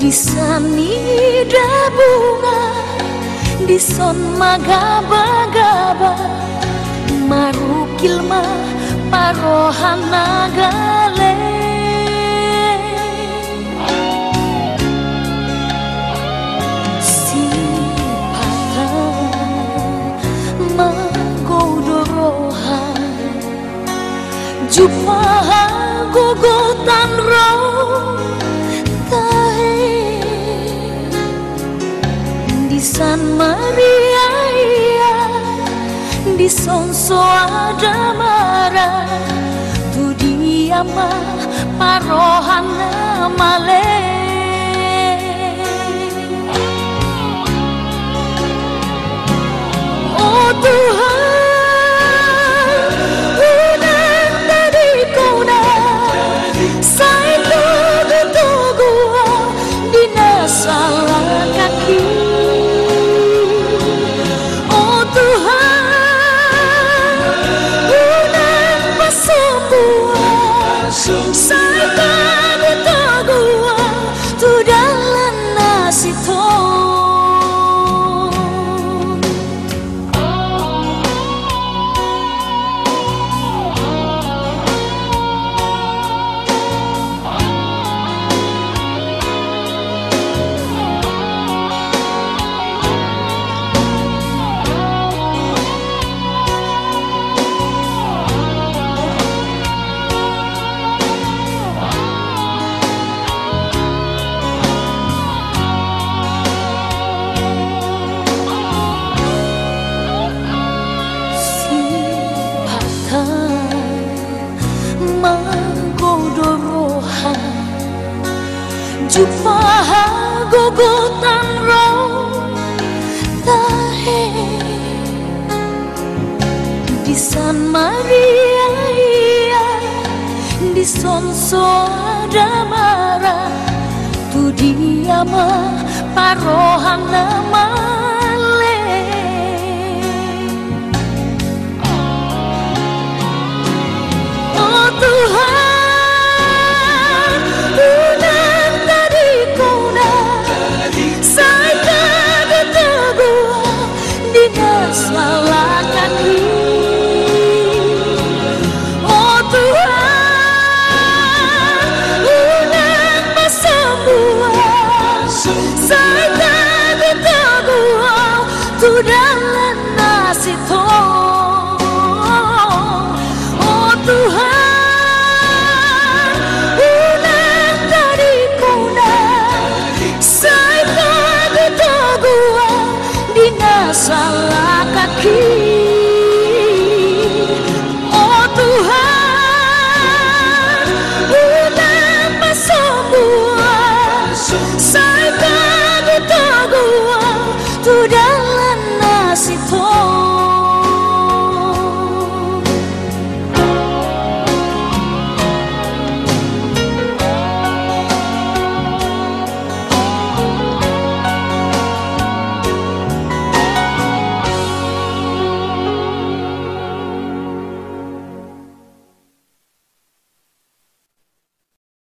disani bunga dison magaba-gaba. Marukil ma parohana gale si pata magodoroha jumpa gogotan roh San Maria di Sonso ada marah. Tu dia mah parohana male jumpa gogotan roh tahe. Di San Maria di Sonso ada marah. Tu dia mah parohana Saya kada